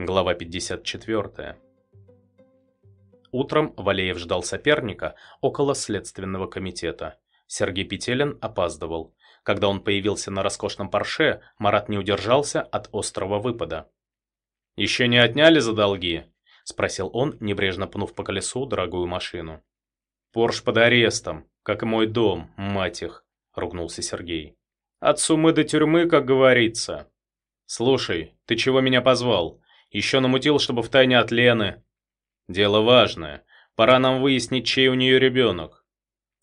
Глава 54. Утром Валеев ждал соперника около следственного комитета. Сергей Петелин опаздывал. Когда он появился на роскошном парше, Марат не удержался от острого выпада. «Еще не отняли за долги?» – спросил он, небрежно пнув по колесу дорогую машину. «Порш под арестом, как и мой дом, мать их», – ругнулся Сергей. «От сумы до тюрьмы, как говорится». «Слушай, ты чего меня позвал? Еще намутил, чтобы втайне от Лены. Дело важное. Пора нам выяснить, чей у нее ребенок.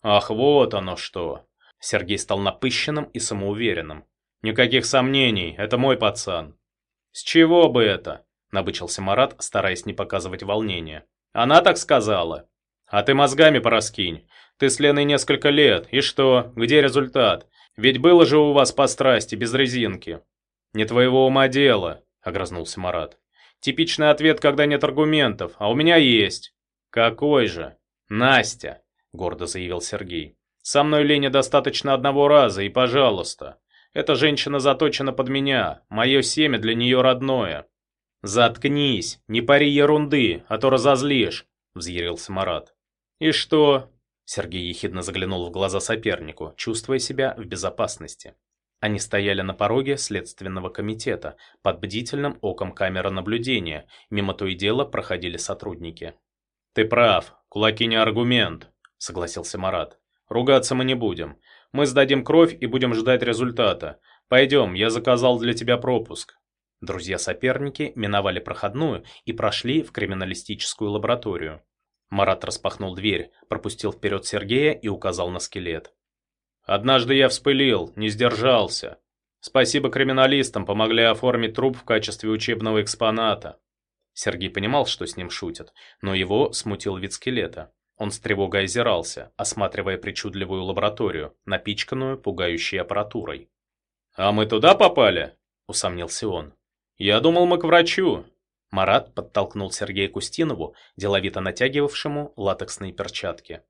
Ах, вот оно что. Сергей стал напыщенным и самоуверенным. Никаких сомнений, это мой пацан. С чего бы это? Набычился Марат, стараясь не показывать волнения. Она так сказала. А ты мозгами пораскинь. Ты с Леной несколько лет. И что? Где результат? Ведь было же у вас по страсти, без резинки. Не твоего ума дело, огрызнулся Марат. Типичный ответ, когда нет аргументов, а у меня есть. Какой же? Настя, гордо заявил Сергей. Со мной Лене достаточно одного раза, и пожалуйста. Эта женщина заточена под меня, мое семя для нее родное. Заткнись, не пари ерунды, а то разозлишь, взъярился Марат. И что? Сергей ехидно заглянул в глаза сопернику, чувствуя себя в безопасности. Они стояли на пороге следственного комитета, под бдительным оком камеры наблюдения, мимо то и дело проходили сотрудники. «Ты прав, кулаки не аргумент», — согласился Марат. «Ругаться мы не будем. Мы сдадим кровь и будем ждать результата. Пойдем, я заказал для тебя пропуск». Друзья-соперники миновали проходную и прошли в криминалистическую лабораторию. Марат распахнул дверь, пропустил вперед Сергея и указал на скелет. Однажды я вспылил, не сдержался. Спасибо криминалистам, помогли оформить труп в качестве учебного экспоната. Сергей понимал, что с ним шутят, но его смутил вид скелета. Он с тревогой озирался, осматривая причудливую лабораторию, напичканную пугающей аппаратурой. «А мы туда попали?» – усомнился он. «Я думал, мы к врачу». Марат подтолкнул Сергея Кустинову, деловито натягивавшему латексные перчатки.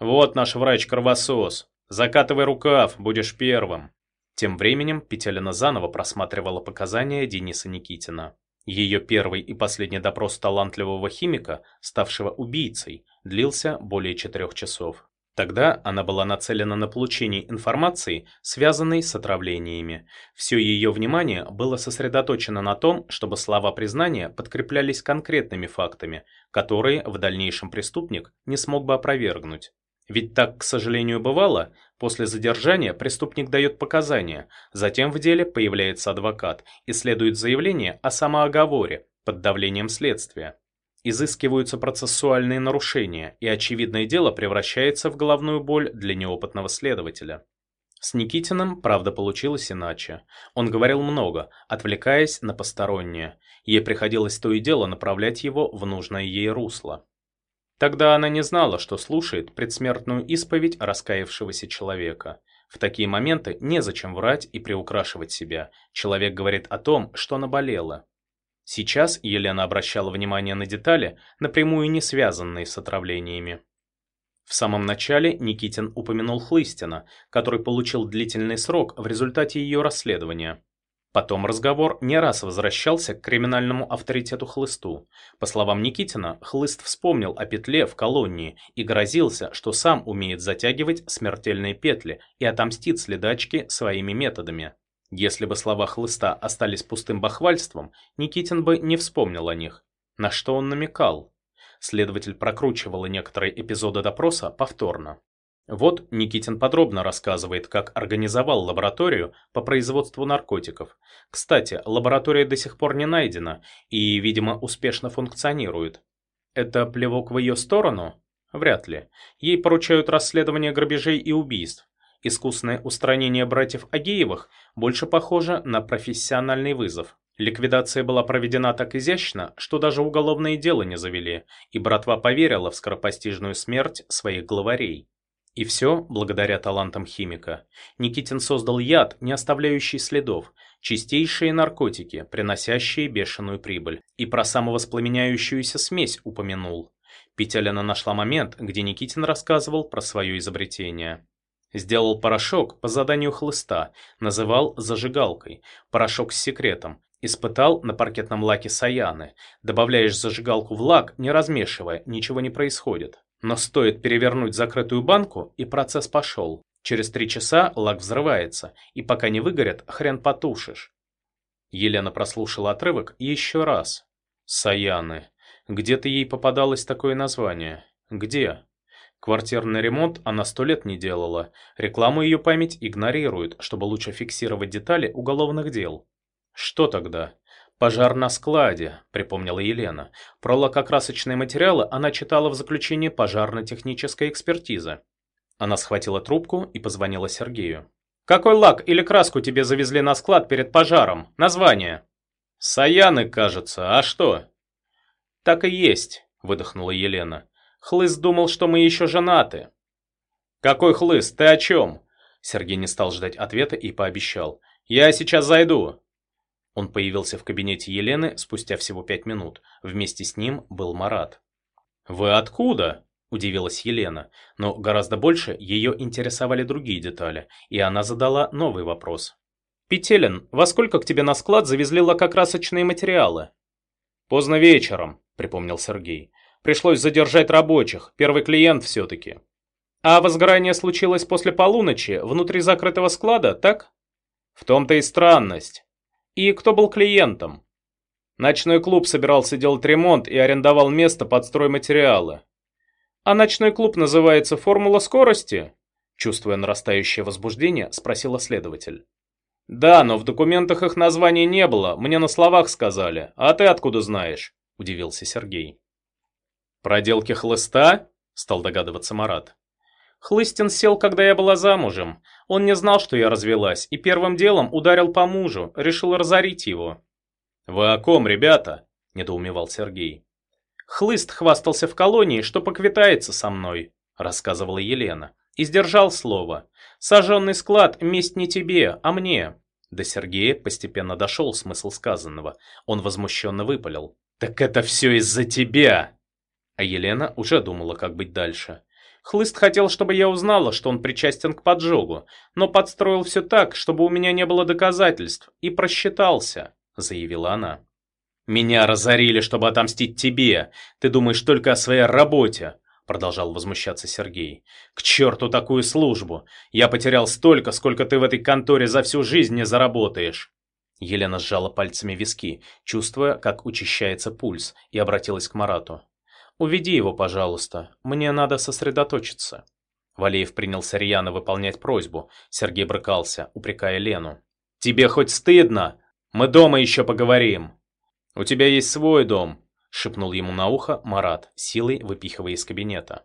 «Вот наш врач-кровосос. Закатывай рукав, будешь первым. Тем временем Петелина заново просматривала показания Дениса Никитина. Ее первый и последний допрос талантливого химика, ставшего убийцей, длился более четырех часов. Тогда она была нацелена на получение информации, связанной с отравлениями. Все ее внимание было сосредоточено на том, чтобы слова признания подкреплялись конкретными фактами, которые в дальнейшем преступник не смог бы опровергнуть. Ведь так, к сожалению, бывало, после задержания преступник дает показания, затем в деле появляется адвокат и следует заявление о самооговоре под давлением следствия. Изыскиваются процессуальные нарушения, и очевидное дело превращается в головную боль для неопытного следователя. С Никитиным, правда, получилось иначе. Он говорил много, отвлекаясь на постороннее. Ей приходилось то и дело направлять его в нужное ей русло. Тогда она не знала, что слушает предсмертную исповедь раскаявшегося человека. В такие моменты незачем врать и приукрашивать себя. Человек говорит о том, что наболело. Сейчас Елена обращала внимание на детали, напрямую не связанные с отравлениями. В самом начале Никитин упомянул Хлыстина, который получил длительный срок в результате ее расследования. Потом разговор не раз возвращался к криминальному авторитету Хлысту. По словам Никитина, Хлыст вспомнил о петле в колонии и грозился, что сам умеет затягивать смертельные петли и отомстит следачке своими методами. Если бы слова Хлыста остались пустым бахвальством, Никитин бы не вспомнил о них. На что он намекал? Следователь прокручивал некоторые эпизоды допроса повторно. Вот Никитин подробно рассказывает, как организовал лабораторию по производству наркотиков. Кстати, лаборатория до сих пор не найдена и, видимо, успешно функционирует. Это плевок в ее сторону? Вряд ли. Ей поручают расследование грабежей и убийств. Искусное устранение братьев Агеевых больше похоже на профессиональный вызов. Ликвидация была проведена так изящно, что даже уголовное дело не завели, и братва поверила в скоропостижную смерть своих главарей. И все благодаря талантам химика. Никитин создал яд, не оставляющий следов, чистейшие наркотики, приносящие бешеную прибыль. И про самовоспламеняющуюся смесь упомянул. Петелина нашла момент, где Никитин рассказывал про свое изобретение. Сделал порошок по заданию хлыста, называл зажигалкой, порошок с секретом, Испытал на паркетном лаке Саяны. Добавляешь зажигалку в лак, не размешивая, ничего не происходит. Но стоит перевернуть закрытую банку, и процесс пошел. Через три часа лак взрывается, и пока не выгорят, хрен потушишь. Елена прослушала отрывок еще раз. Саяны. Где-то ей попадалось такое название. Где? Квартирный ремонт она сто лет не делала. Рекламу ее память игнорирует, чтобы лучше фиксировать детали уголовных дел. Что тогда? Пожар на складе, припомнила Елена. Про лакокрасочные материалы она читала в заключении пожарно-технической экспертизы. Она схватила трубку и позвонила Сергею. «Какой лак или краску тебе завезли на склад перед пожаром? Название?» «Саяны, кажется. А что?» «Так и есть», — выдохнула Елена. «Хлыст думал, что мы еще женаты». «Какой хлыст? Ты о чем?» Сергей не стал ждать ответа и пообещал. «Я сейчас зайду». Он появился в кабинете Елены спустя всего пять минут. Вместе с ним был Марат. «Вы откуда?» – удивилась Елена, но гораздо больше ее интересовали другие детали, и она задала новый вопрос. «Петелин, во сколько к тебе на склад завезли лакокрасочные материалы?» «Поздно вечером», – припомнил Сергей. «Пришлось задержать рабочих, первый клиент все-таки». «А возгорание случилось после полуночи, внутри закрытого склада, так?» «В том-то и странность. И кто был клиентом?» Ночной клуб собирался делать ремонт и арендовал место под стройматериалы. «А ночной клуб называется «Формула скорости»?» Чувствуя нарастающее возбуждение, спросила следователь. «Да, но в документах их названия не было, мне на словах сказали. А ты откуда знаешь?» – удивился Сергей. «Проделки хлыста?» – стал догадываться Марат. «Хлыстин сел, когда я была замужем. Он не знал, что я развелась, и первым делом ударил по мужу, решил разорить его». «Вы о ком, ребята?» – недоумевал Сергей. Хлыст хвастался в колонии, что поквитается со мной, рассказывала Елена. И сдержал слово. Сожженный склад – месть не тебе, а мне. До Сергея постепенно дошел смысл сказанного. Он возмущенно выпалил. «Так это все из-за тебя!» А Елена уже думала, как быть дальше. Хлыст хотел, чтобы я узнала, что он причастен к поджогу, но подстроил все так, чтобы у меня не было доказательств, и просчитался, заявила она. «Меня разорили, чтобы отомстить тебе. Ты думаешь только о своей работе», — продолжал возмущаться Сергей. «К черту такую службу! Я потерял столько, сколько ты в этой конторе за всю жизнь не заработаешь!» Елена сжала пальцами виски, чувствуя, как учащается пульс, и обратилась к Марату. «Уведи его, пожалуйста. Мне надо сосредоточиться». Валеев принялся рьяно выполнять просьбу. Сергей брыкался, упрекая Лену. «Тебе хоть стыдно? Мы дома еще поговорим!» «У тебя есть свой дом», — шепнул ему на ухо Марат, силой выпихивая из кабинета.